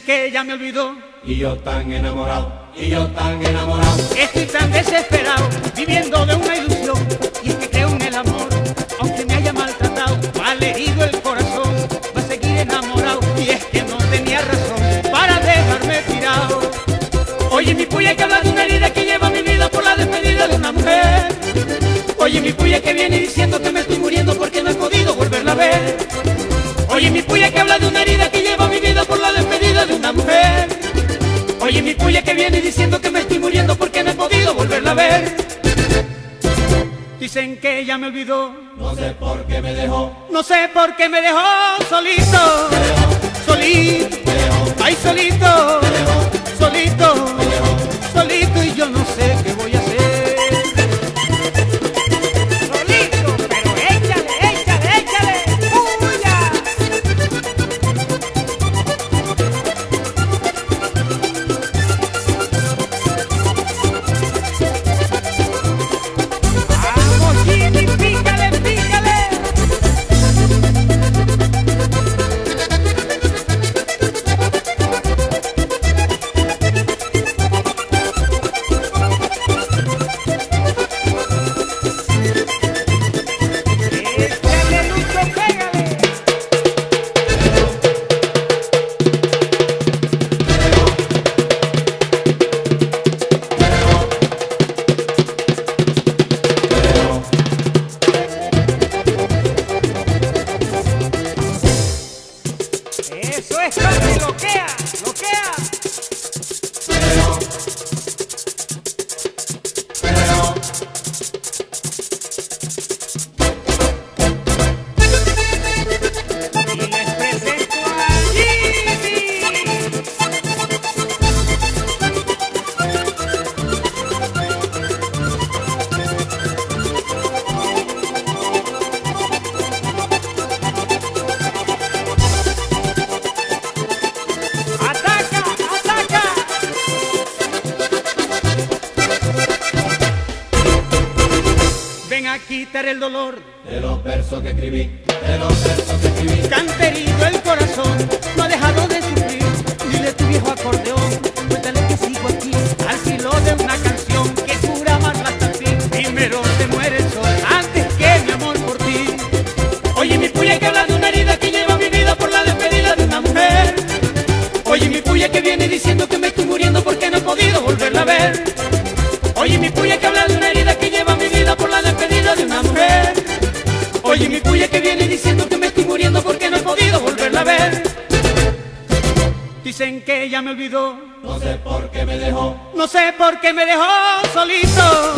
que ella me olvidó. Y yo tan enamorado, y yo tan enamorado. Estoy tan desesperado, viviendo de una ilusión. Y es que creo en el amor, aunque me haya maltratado, herido el corazón, va a seguir enamorado. Y es que no tenía razón para dejarme tirado. Oye, mi puya que habla de una herida que lleva mi vida por la despedida de una mujer. Oye, mi puya que viene diciendo que me estoy muriendo porque no he podido volverla a ver. Oye, mi puya que habla de una herida que diciendo que me estoy muriendo porque no he podido volverla a ver. Dicen que ella me olvidó, No sé por qué me dejó, no sé por qué me dejó solito, solito, ay solito, solito, Eso es, papi, loquea, loquea. El dolor, de los versos que escribí, de los versos que escribí. canterido el corazón, no ha dejado de sufrir, dile tu viejo acordeón, cuéntale que sigo aquí, al filo de una canción que cura más hasta el fin, primero se muere el sol, antes que mi amor por ti. Oye mi puya que habla de una herida que lleva mi vida por la despedida de una mujer. Oye mi puya que viene diciendo que me estoy muriendo porque no he podido volverla a ver. Oye mi puya que habla de una herida por la despedida de una mujer. Oye mi puya que viene diciendo que me estoy muriendo porque no he podido volverla a ver. Dicen que ella me olvidó, No sé por qué me dejó, no sé por qué me dejó solito,